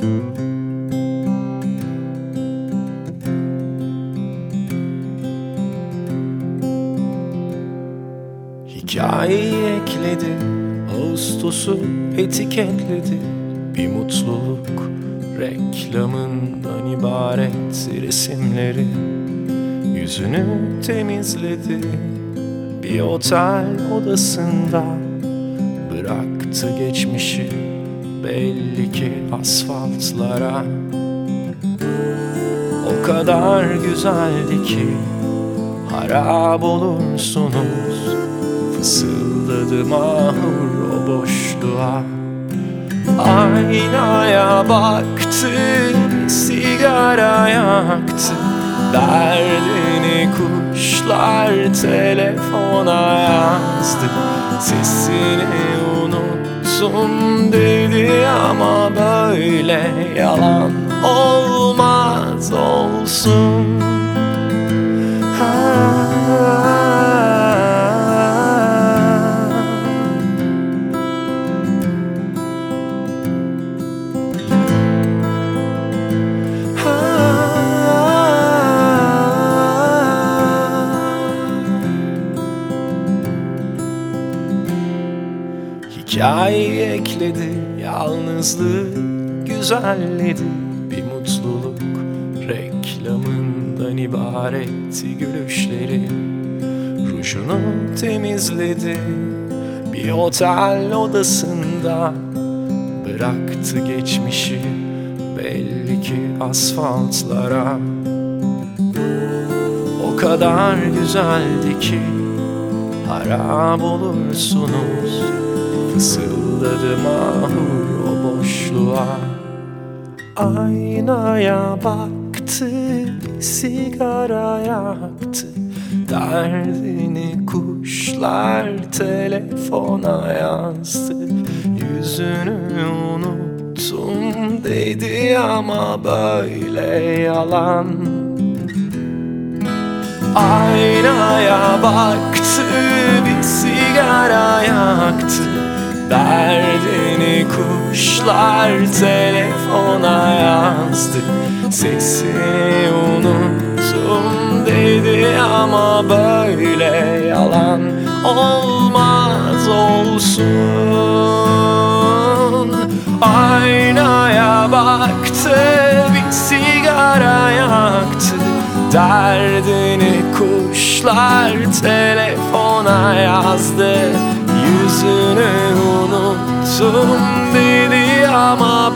Hikayeyi ekledi Ağustos'u etiketledi. Bir mutluluk reklamından ibaret resimleri. Yüzünü temizledi bir otel odasında. Bıraktı geçmişi belli ki asfaltlara. O kadar güzeldi ki harap olursunuz. Fısıldadı mahur o boşluğa. Aynaya baktı, sigara yaktı. Derdini kuşlar telefona yazdı. Sesini unuttum dedi ama böyle yalan olmaz olsun Hikayeyi ekledi Yalnızlığı güzelledi. Bir mutluluk reklamından ibaretti gülüşleri. Rujunu temizledi Bir otel odasında. Bıraktı geçmişi belli ki asfaltlara. O kadar güzeldi ki harap olursunuz Fısıldadı mahur o boşluğa? Aynaya baktı, sigara yaktı. Derdini kuşlar telefona yazdı. Yüzünü unuttum dedi ama böyle yalan. Aynaya baktı bir sigara yaktı Derdini kuşlar telefona yazdı. Sesini unuttum dedi ama böyle yalan olmaz olsun. Aynaya baktı bir sigara yaktı. Derdini kuşlar telefona yazdı. Yüzünü Someday the armor